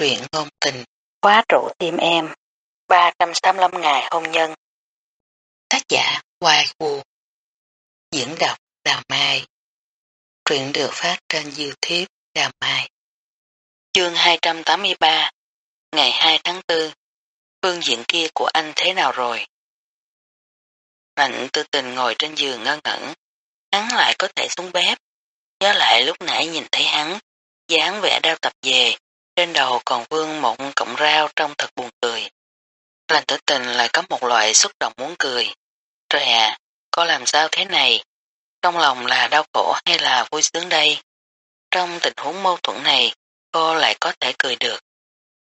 Truyện ngôn tình, khóa trụ tim em, 385 ngày hôn nhân. Tác giả Hoài Vũ Diễn đọc Đào Mai. Truyện được phát trên Youtube Đào Mai. Chương 283 Ngày 2 tháng 4 Phương diện kia của anh thế nào rồi? Mạnh tư tình ngồi trên giường ngơ ngẩn. Hắn lại có thể xuống bếp. Nhớ lại lúc nãy nhìn thấy hắn dáng vẻ đau tập về trên đầu còn vương một cọng rau trong thật buồn cười. Lành tử tình lại có một loại xúc động muốn cười. Trời ạ, có làm sao thế này? Trong lòng là đau khổ hay là vui sướng đây? Trong tình huống mâu thuẫn này, cô lại có thể cười được.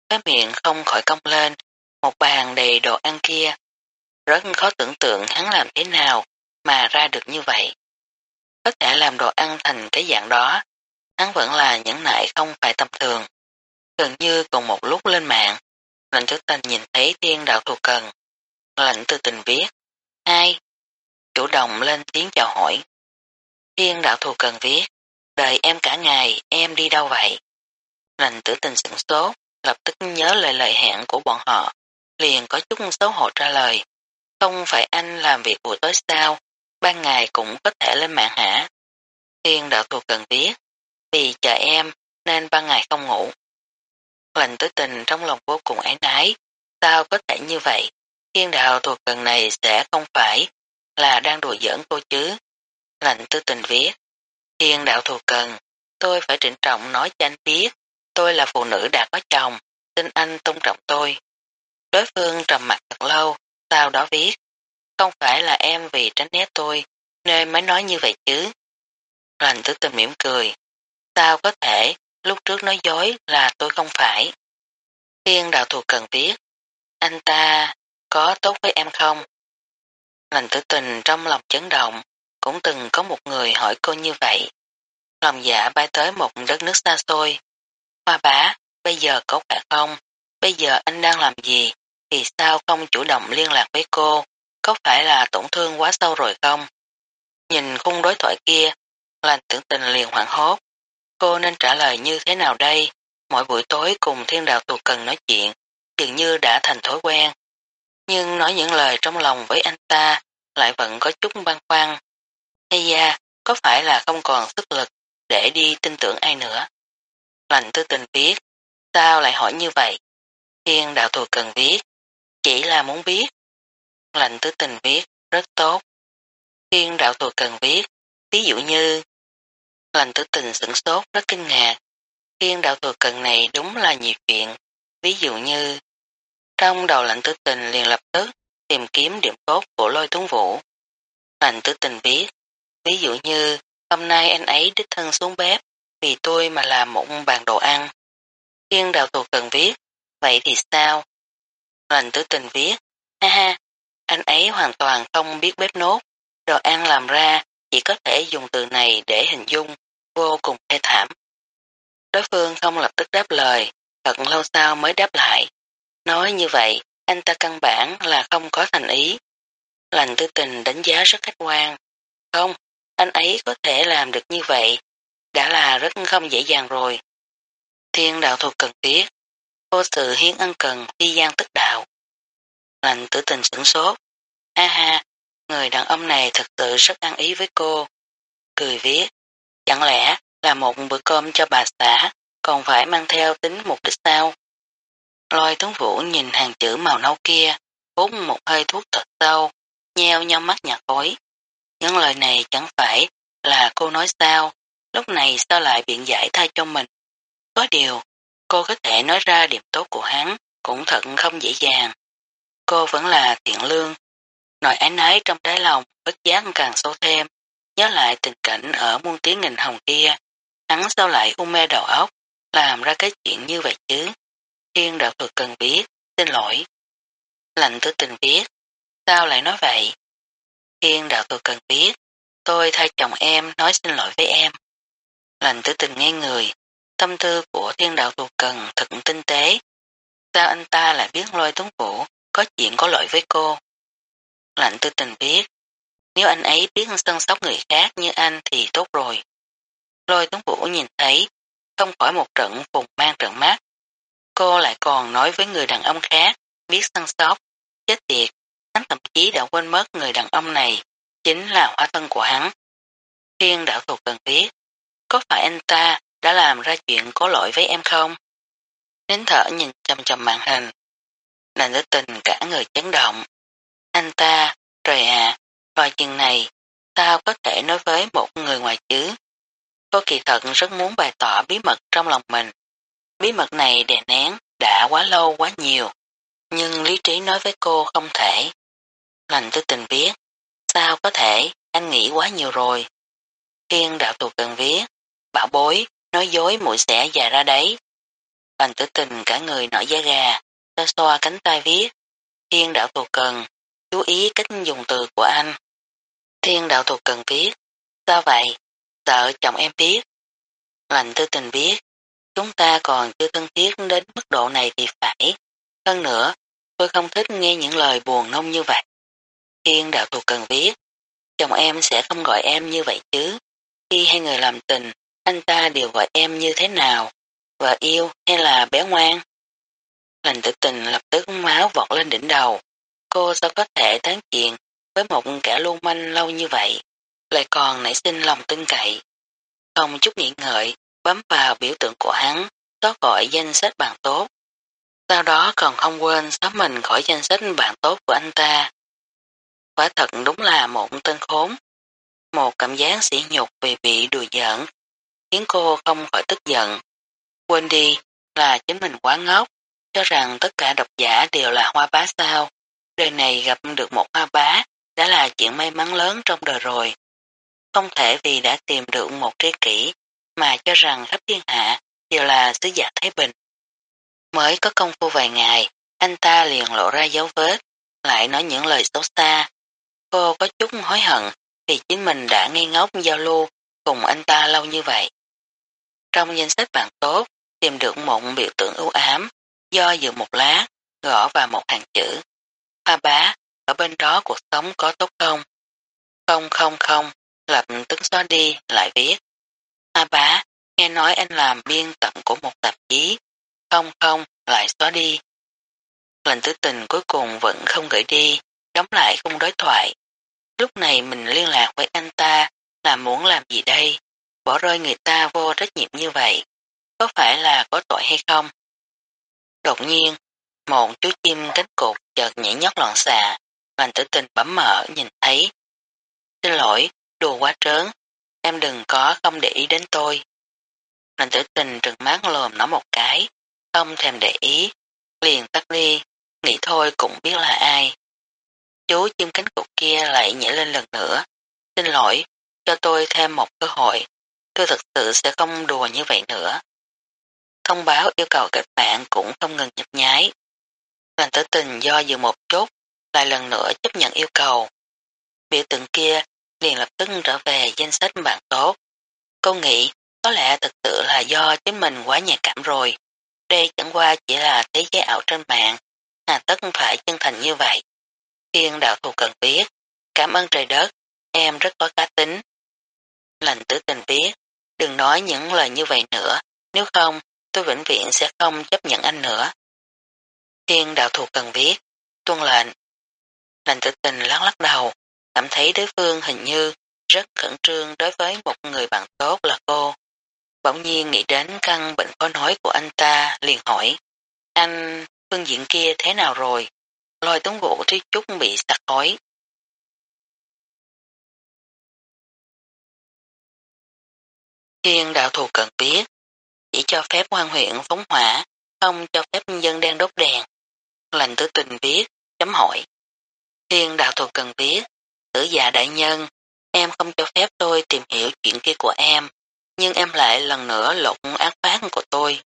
Cái miệng không khỏi cong lên, một bàn đầy đồ ăn kia. Rất khó tưởng tượng hắn làm thế nào mà ra được như vậy. Có thể làm đồ ăn thành cái dạng đó, hắn vẫn là nhẫn nại không phải tầm thường. Gần như cùng một lúc lên mạng, lệnh tử tình nhìn thấy tiên đạo thù cần. Lệnh từ tình viết, ai? Chủ động lên tiếng chào hỏi. tiên đạo thù cần viết, đợi em cả ngày, em đi đâu vậy? Lệnh tử tình sửng sốt, lập tức nhớ lời lời hẹn của bọn họ, liền có chút xấu hổ trả lời. Không phải anh làm việc buổi tối sao, ban ngày cũng có thể lên mạng hả? tiên đạo thù cần viết, vì chờ em nên ban ngày không ngủ. Lành tới tình trong lòng vô cùng ái nái. Sao có thể như vậy? Thiên đạo thuộc cần này sẽ không phải là đang đùa giỡn cô chứ. Lành tư tình viết. Thiên đạo thuộc cần, tôi phải trịnh trọng nói cho anh biết. Tôi là phụ nữ đã có chồng, xin anh tôn trọng tôi. Đối phương trầm mặt thật lâu, sau đó viết. Không phải là em vì tránh né tôi, nên mới nói như vậy chứ. Lành tư tình mỉm cười. Sao có thể, lúc trước nói dối là tôi không phải. tiên đạo thù cần biết, anh ta có tốt với em không? Lành tử tình trong lòng chấn động, cũng từng có một người hỏi cô như vậy. Lòng dạ bay tới một đất nước xa xôi. Hoa bá, bây giờ có khỏe không? Bây giờ anh đang làm gì? Vì sao không chủ động liên lạc với cô? Có phải là tổn thương quá sâu rồi không? Nhìn khung đối thoại kia, lành tử tình liền hoảng hốt. Cô nên trả lời như thế nào đây? Mỗi buổi tối cùng thiên đạo tù cần nói chuyện, dường như đã thành thói quen. Nhưng nói những lời trong lòng với anh ta lại vẫn có chút băn khoăn. Hay da, có phải là không còn sức lực để đi tin tưởng ai nữa? Lành tư tình viết, sao lại hỏi như vậy? Thiên đạo tù cần viết, chỉ là muốn biết. Lành tư tình viết, rất tốt. Thiên đạo tù cần viết, ví dụ như Lành tử tình sửng sốt rất kinh ngạc. Thiên đạo thừa cần này đúng là nhiều chuyện. Ví dụ như, trong đầu lạnh tử tình liền lập tức tìm kiếm điểm tốt của lôi tuấn vũ. lành tử tình viết, ví dụ như, hôm nay anh ấy đích thân xuống bếp vì tôi mà làm một bàn đồ ăn. Thiên đạo thừa cần viết, vậy thì sao? lành tử tình viết, ha ha, anh ấy hoàn toàn không biết bếp nốt, đồ ăn làm ra chỉ có thể dùng từ này để hình dung, vô cùng thê thảm. Đối phương không lập tức đáp lời, thật lâu sau mới đáp lại. Nói như vậy, anh ta căn bản là không có thành ý. Lành tư tình đánh giá rất khách quan. Không, anh ấy có thể làm được như vậy, đã là rất không dễ dàng rồi. Thiên đạo thuộc cần thiết, vô sự hiến ân cần phi gian tức đạo. Lành tử tình sửng sốt. Ha ha, người đàn ông này thật sự rất ăn ý với cô. Cười viết, chẳng lẽ là một bữa cơm cho bà xã còn phải mang theo tính mục đích sao? Lôi tuấn vũ nhìn hàng chữ màu nâu kia, hút một hơi thuốc thật sâu, nheo nhau mắt nhạt khối. Những lời này chẳng phải là cô nói sao, lúc này sao lại biện giải thay cho mình. Có điều, cô có thể nói ra điểm tốt của hắn cũng thật không dễ dàng. Cô vẫn là thiện lương, Nỗi ái nái trong trái lòng bất giác càng sâu thêm, nhớ lại tình cảnh ở muôn tiếng nghìn hồng kia, hắn sao lại u mê đầu óc, làm ra cái chuyện như vậy chứ. Thiên đạo thuật cần biết, xin lỗi. Lạnh tử tình biết, sao lại nói vậy? Thiên đạo thuật cần biết, tôi thay chồng em nói xin lỗi với em. Lạnh tử tình nghe người, tâm tư của thiên đạo thuật cần thật tinh tế. Sao anh ta lại biết lôi tuấn vũ có chuyện có lỗi với cô? Lạnh tư tình biết, nếu anh ấy biết sân sóc người khác như anh thì tốt rồi. Lôi tuấn vũ nhìn thấy, không khỏi một trận phùng mang trận mắt. Cô lại còn nói với người đàn ông khác, biết săn sóc, chết tiệt, hắn thậm chí đã quên mất người đàn ông này, chính là hóa thân của hắn. Thiên đạo thuộc cần biết, có phải anh ta đã làm ra chuyện có lỗi với em không? Nín thở nhìn chầm chầm màn hình, là nữ tình cả người chấn động. Anh ta, trời ạ, à, chừng này, sao có thể nói với một người ngoài chứ? Cô kỳ thật rất muốn bày tỏ bí mật trong lòng mình. Bí mật này đè nén đã quá lâu quá nhiều, nhưng lý trí nói với cô không thể. Lành tư tình viết, sao có thể, anh nghĩ quá nhiều rồi. Thiên đạo tù cần viết, bảo bối, nói dối mũi sẽ già ra đấy. Lành tử tình cả người nổi da gà, xoa xoa cánh tay viết. Thiên đạo tù cần, chú ý cách dùng từ của anh. Thiên đạo thuộc cần biết. sao vậy, sợ chồng em biết. Lành tư tình biết, chúng ta còn chưa thân thiết đến mức độ này thì phải. Hơn nữa, tôi không thích nghe những lời buồn nông như vậy. Thiên đạo thuộc cần biết. chồng em sẽ không gọi em như vậy chứ. Khi hai người làm tình, anh ta đều gọi em như thế nào, vợ yêu hay là bé ngoan. Lành tử tình lập tức máu vọt lên đỉnh đầu. Cô sao có thể tán chuyện với một kẻ lưu manh lâu như vậy, lại còn nảy sinh lòng tin cậy. Không chút nghĩ ngợi, bấm vào biểu tượng của hắn, xóa gọi danh sách bạn tốt. Sau đó còn không quên xóa mình khỏi danh sách bạn tốt của anh ta. Quả thật đúng là một tên khốn. Một cảm giác sỉ nhục vì bị đùa giỡn, khiến cô không khỏi tức giận. Quên đi là chính mình quá ngốc, cho rằng tất cả độc giả đều là hoa bá sao. Đời này gặp được một hoa bá đã là chuyện may mắn lớn trong đời rồi. Không thể vì đã tìm được một tri kỷ mà cho rằng khắp thiên hạ đều là sứ giả Thái Bình. Mới có công phu vài ngày, anh ta liền lộ ra dấu vết, lại nói những lời xấu xa. Cô có chút hối hận vì chính mình đã ngây ngốc giao lưu cùng anh ta lâu như vậy. Trong danh sách bạn tốt, tìm được một biểu tượng ưu ám, do dự một lát, gõ vào một hàng chữ. À A bá, ở bên đó cuộc sống có tốt không? Không không không, lập tức xóa đi, lại viết. À A bá, nghe nói anh làm biên tập của một tạp chí. Không không, lại xóa đi. Lệnh tử tình cuối cùng vẫn không gửi đi, đóng lại không đối thoại. Lúc này mình liên lạc với anh ta là muốn làm gì đây? Bỏ rơi người ta vô trách nhiệm như vậy. Có phải là có tội hay không? Đột nhiên, một chú chim cánh cụt chợt nhảy nhót loạn xạ, Hoàng tử tình bấm mở nhìn thấy. Xin lỗi, đùa quá trớn, em đừng có không để ý đến tôi. Hoàng tử tình trừng mắt lồm nó một cái, không thèm để ý, liền tắt đi, nghĩ thôi cũng biết là ai. Chú chim cánh cụt kia lại nhảy lên lần nữa. Xin lỗi, cho tôi thêm một cơ hội. Tôi thực sự sẽ không đùa như vậy nữa. Thông báo yêu cầu kết bạn cũng không ngừng nhấp nháy. Lành tử tình do dự một chút, lại lần nữa chấp nhận yêu cầu. Biểu tượng kia liền lập tức trở về danh sách bạn tốt. Cô nghĩ có lẽ thực sự là do chính mình quá nhạy cảm rồi. Đây chẳng qua chỉ là thế giới ảo trên mạng, hà tất phải chân thành như vậy. Thiên đạo thù cần biết, cảm ơn trời đất, em rất có cá tính. Lành tử tình biết, đừng nói những lời như vậy nữa, nếu không, tôi vĩnh viễn sẽ không chấp nhận anh nữa. Thiên đạo thuộc cần viết, tuân lệnh. Lành tử tình lắc lắc đầu, cảm thấy đối phương hình như rất khẩn trương đối với một người bạn tốt là cô. Bỗng nhiên nghĩ đến căn bệnh khó nói của anh ta, liền hỏi. Anh, phương diện kia thế nào rồi? Lôi tuấn vũ trí chút bị sặc khói. Thiên đạo thù cần biết, chỉ cho phép quan huyện phóng hỏa, không cho phép dân đang đốt đèn. Lành tử tình biết, chấm hỏi. Thiên đạo thuật cần biết, tử già đại nhân, em không cho phép tôi tìm hiểu chuyện kia của em, nhưng em lại lần nữa lộn ác phán của tôi.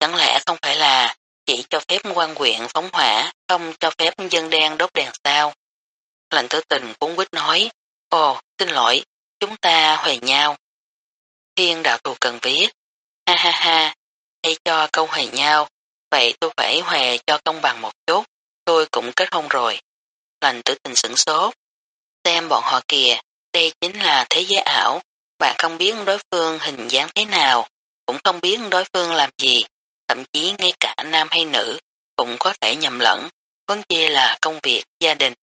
Chẳng lẽ không phải là chỉ cho phép quan quyện phóng hỏa, không cho phép dân đen đốt đèn sao? Lạnh tử tình cũng quyết nói, ồ, xin lỗi, chúng ta huề nhau. Thiên đạo thù cần viết, ha ha ha, hay cho câu huề nhau, vậy tôi phải hòa cho công bằng một chút, tôi cũng kết hôn rồi. Lành tử tình sửng sốt, xem bọn họ kìa, đây chính là thế giới ảo, bạn không biết đối phương hình dáng thế nào, cũng không biết đối phương làm gì, thậm chí ngay cả nam hay nữ cũng có thể nhầm lẫn, vấn chi là công việc, gia đình.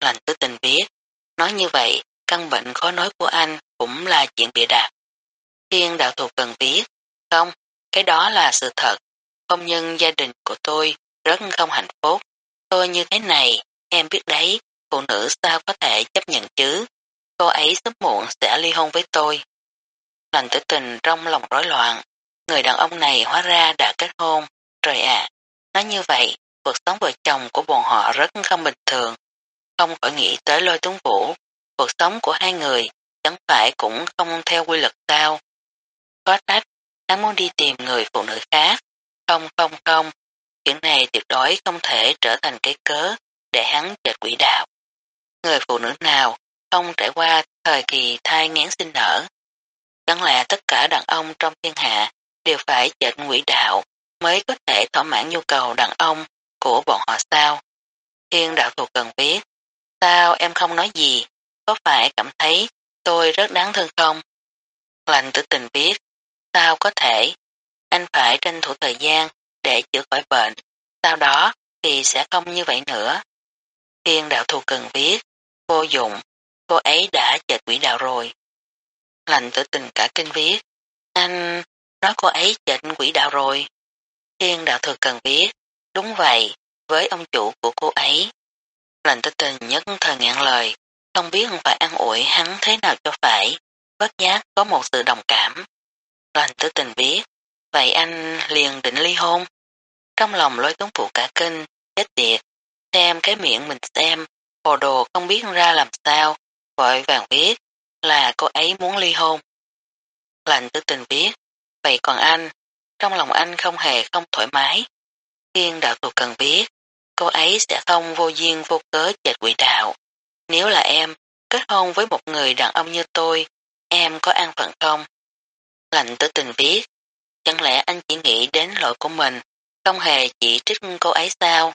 Lành tử tình biết nói như vậy, căn bệnh khó nói của anh cũng là chuyện bịa đặt. Thiên đạo thuộc cần viết, không, cái đó là sự thật. Hôn nhân gia đình của tôi rất không hạnh phúc. Tôi như thế này, em biết đấy, phụ nữ sao có thể chấp nhận chứ. Cô ấy sớm muộn sẽ ly hôn với tôi. Lành tử tình trong lòng rối loạn. Người đàn ông này hóa ra đã kết hôn. Trời ạ, nói như vậy, cuộc sống vợ chồng của bọn họ rất không bình thường. Không khỏi nghĩ tới lôi tuấn vũ. Cuộc sống của hai người chẳng phải cũng không theo quy luật sao. Có trách, hắn muốn đi tìm người phụ nữ khác. Không không không, chuyện này tuyệt đối không thể trở thành cái cớ để hắn chệt quỷ đạo. Người phụ nữ nào không trải qua thời kỳ thai ngán sinh nở. Chẳng lẽ tất cả đàn ông trong thiên hạ đều phải chệt quỷ đạo mới có thể thỏa mãn nhu cầu đàn ông của bọn họ sao? Thiên đạo thù cần biết, sao em không nói gì, có phải cảm thấy tôi rất đáng thương không? Lành tử tình biết, sao có thể, anh phải tranh thủ thời gian để chữa khỏi bệnh, sau đó thì sẽ không như vậy nữa. Thiên đạo thù cần viết, vô dụng, cô ấy đã chợt quỷ đạo rồi. Lành tử tình cả kinh viết, anh nói cô ấy chệt quỷ đạo rồi. Thiên đạo thừa cần viết, đúng vậy, với ông chủ của cô ấy. Lành tử tình nhất thời ngạn lời, không biết phải ăn ủi hắn thế nào cho phải, bất giác có một sự đồng cảm. Lành tử tình viết, vậy anh liền định ly hôn. Trong lòng lôi tuấn phụ cả kinh, chết tiệt, xem cái miệng mình xem, hồ đồ không biết ra làm sao, vội vàng viết là cô ấy muốn ly hôn. Lành tư tình viết, vậy còn anh, trong lòng anh không hề không thoải mái. Thiên đạo tù cần biết, cô ấy sẽ không vô duyên vô cớ chệch quỷ đạo. Nếu là em, kết hôn với một người đàn ông như tôi, em có an phận không? Lạnh tử tình viết, chẳng lẽ anh chỉ nghĩ đến lỗi của mình, không hề chỉ trích cô ấy sao?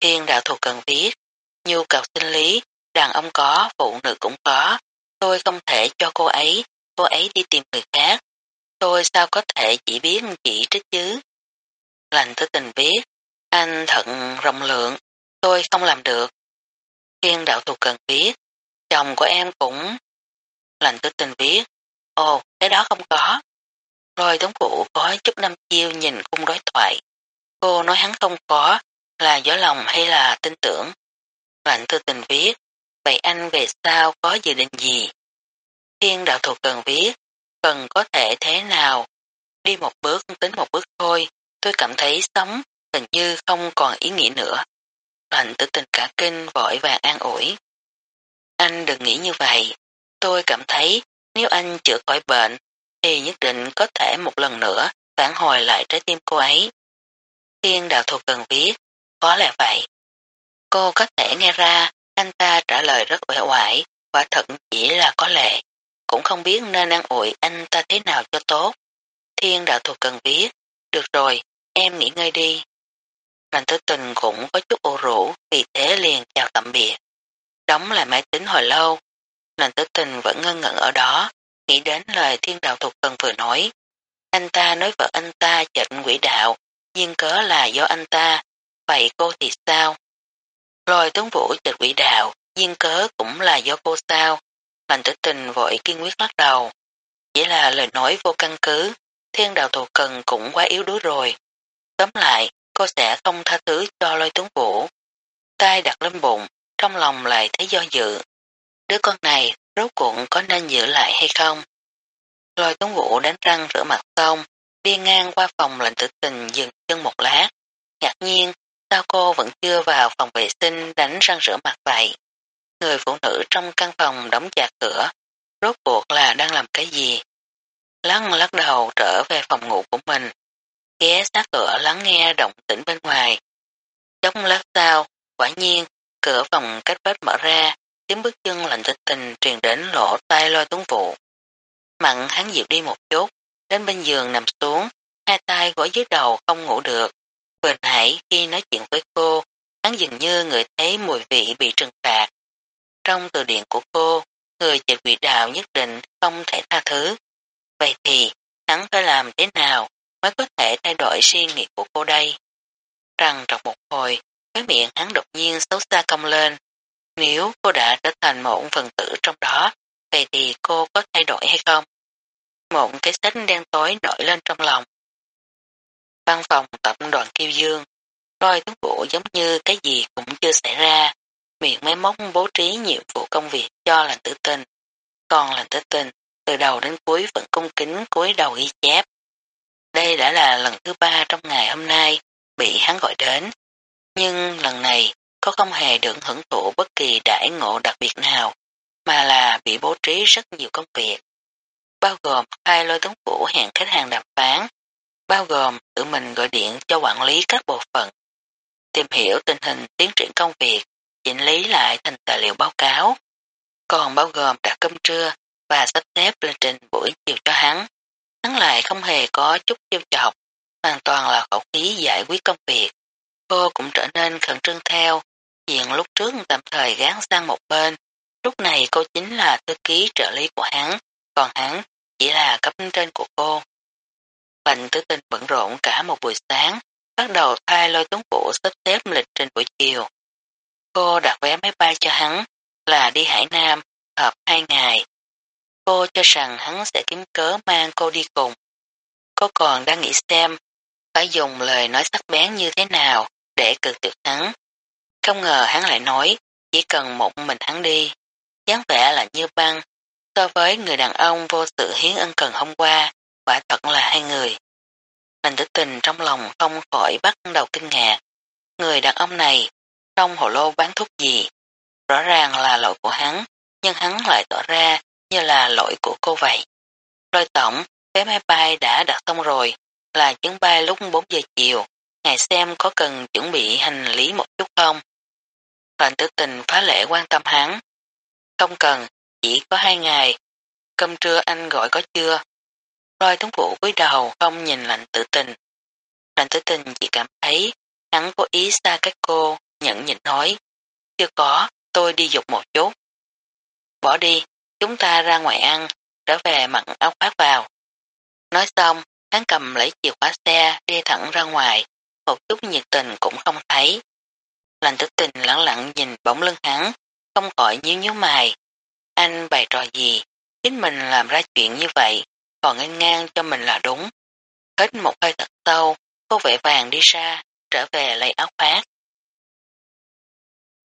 Thiên đạo thù cần viết, nhu cầu sinh lý, đàn ông có, phụ nữ cũng có, tôi không thể cho cô ấy, cô ấy đi tìm người khác, tôi sao có thể chỉ biết chỉ trích chứ? Lành tử tình viết, anh thận rộng lượng, tôi không làm được. Thiên đạo thù cần viết, chồng của em cũng... Lành tử tình viết, ồ, cái đó không có. Rồi tống phụ có chút năm chiêu nhìn cung đối thoại. Cô nói hắn không có, là gió lòng hay là tin tưởng. Lạnh tư tình viết, vậy anh về sao có dự định gì? Thiên đạo thuộc cần viết, cần có thể thế nào? Đi một bước tính một bước thôi, tôi cảm thấy sống hình như không còn ý nghĩa nữa. Lạnh tử tình cả kinh vội vàng an ủi. Anh đừng nghĩ như vậy, tôi cảm thấy nếu anh chữa khỏi bệnh thì nhất định có thể một lần nữa phản hồi lại trái tim cô ấy. Thiên đạo thuộc cần viết, có lẽ vậy. Cô có thể nghe ra anh ta trả lời rất uể oải và thật chỉ là có lệ cũng không biết nên ăn ủi anh ta thế nào cho tốt. Thiên đạo thuộc cần viết, được rồi, em nghỉ ngơi đi. Lành tử tình cũng có chút ô rũ, vì thế liền chào tạm biệt. Đóng lại máy tính hồi lâu, lành tử tình vẫn ngân ngẩn ở đó, nghĩ đến lời thiên đạo thuộc cần vừa nói. Anh ta nói vợ anh ta chệnh quỷ đạo, nhưng cớ là do anh ta, vậy cô thì sao? rồi tướng vũ chật quỷ đạo, nhưng cớ cũng là do cô sao? Mạnh tử tình vội kiên quyết lắc đầu. Chỉ là lời nói vô căn cứ, thiên đạo thù cần cũng quá yếu đuối rồi. Tóm lại, cô sẽ không tha thứ cho lôi tướng vũ. Tay đặt lên bụng, trong lòng lại thấy do dự. Đứa con này rốt cuộc có nên giữ lại hay không? Lôi tuấn vũ đánh răng rửa mặt xong, đi ngang qua phòng lệnh tử tình dừng chân một lát. Ngạc nhiên, sao cô vẫn chưa vào phòng vệ sinh đánh răng rửa mặt vậy? Người phụ nữ trong căn phòng đóng chặt cửa, rốt cuộc là đang làm cái gì? Lăng lắc đầu trở về phòng ngủ của mình, ghé sát cửa lắng nghe động tĩnh bên ngoài. Trong lát sau, quả nhiên, cửa phòng cách vết mở ra, tiếng bước chân lạnh tinh tình truyền đến lỗ tai lôi tuấn vụ. Mặn hắn dịu đi một chút, đến bên giường nằm xuống, hai tay gối dưới đầu không ngủ được. Vừa nãy khi nói chuyện với cô, hắn dường như người thấy mùi vị bị trừng phạt, trong từ điển của cô, người chạy quỷ đạo nhất định không thể tha thứ. Vậy thì, hắn phải làm thế nào mới có thể thay đổi suy nghĩ của cô đây. Rằng trong một hồi, cái miệng hắn đột nhiên xấu xa cong lên. Nếu cô đã trở thành một phần tử trong đó, vậy thì cô có thay đổi hay không? Một cái sách đen tối nổi lên trong lòng. Văn phòng tập đoàn Kiêu Dương, đôi tướng vụ giống như cái gì cũng chưa xảy ra, miệng máy móc bố trí nhiệm vụ công việc cho lành tử tình. Còn lành tử tình, từ đầu đến cuối vẫn cung kính cúi đầu ghi chép. Đây đã là lần thứ ba trong ngày hôm nay bị hắn gọi đến, nhưng lần này có không hề được hưởng thụ bất kỳ đãi ngộ đặc biệt nào, mà là bị bố trí rất nhiều công việc, bao gồm hai lôi tuấn vũ hẹn khách hàng đàm phán, bao gồm tự mình gọi điện cho quản lý các bộ phận, tìm hiểu tình hình tiến triển công việc, chỉnh lý lại thành tài liệu báo cáo, còn bao gồm đặt cơm trưa và sắp xếp lên trình buổi chiều cho hắn. Hắn lại không hề có chút chiêu chọc, hoàn toàn là khẩu khí giải quyết công việc. Cô cũng trở nên khẩn trương theo, chuyện lúc trước tạm thời gán sang một bên, lúc này cô chính là thư ký trợ lý của hắn, còn hắn chỉ là cấp trên của cô. Lệnh tứ tinh bận rộn cả một buổi sáng, bắt đầu thay lôi tuấn vũ sắp xếp lịch trình buổi chiều. Cô đặt vé máy bay cho hắn là đi Hải Nam, hợp hai ngày. Cô cho rằng hắn sẽ kiếm cớ mang cô đi cùng. Cô còn đang nghĩ xem phải dùng lời nói sắc bén như thế nào để cực tuyệt hắn. Không ngờ hắn lại nói chỉ cần một mình hắn đi. dáng vẻ là như băng so với người đàn ông vô sự hiến ân cần hôm qua quả thật là hai người. Lành tử tình trong lòng không khỏi bắt đầu kinh ngạc. Người đàn ông này trong hồ lô bán thuốc gì? Rõ ràng là lỗi của hắn, nhưng hắn lại tỏ ra như là lỗi của cô vậy. Lôi tổng, vé máy bay đã đặt xong rồi, là chuyến bay lúc 4 giờ chiều, ngài xem có cần chuẩn bị hành lý một chút không? Lệnh tử tình phá lệ quan tâm hắn. Không cần, chỉ có hai ngày. Cơm trưa anh gọi có chưa? Lôi tuấn vũ cúi đầu không nhìn lạnh tử tình. Lạnh tử tình chỉ cảm thấy hắn có ý xa cách cô, nhận nhịn nói. Chưa có, tôi đi dục một chút. Bỏ đi, chúng ta ra ngoài ăn, trở về mặn áo khoác vào. Nói xong, hắn cầm lấy chìa khóa xe đi thẳng ra ngoài, một chút nhiệt tình cũng không thấy. Lành tử tình lặng lặng nhìn bóng lưng hắn, không khỏi nhíu nhíu mày. Anh bày trò gì, chính mình làm ra chuyện như vậy, còn ngang ngang cho mình là đúng. Hết một hơi thật sâu, cô vệ vàng đi ra, trở về lấy áo khoác.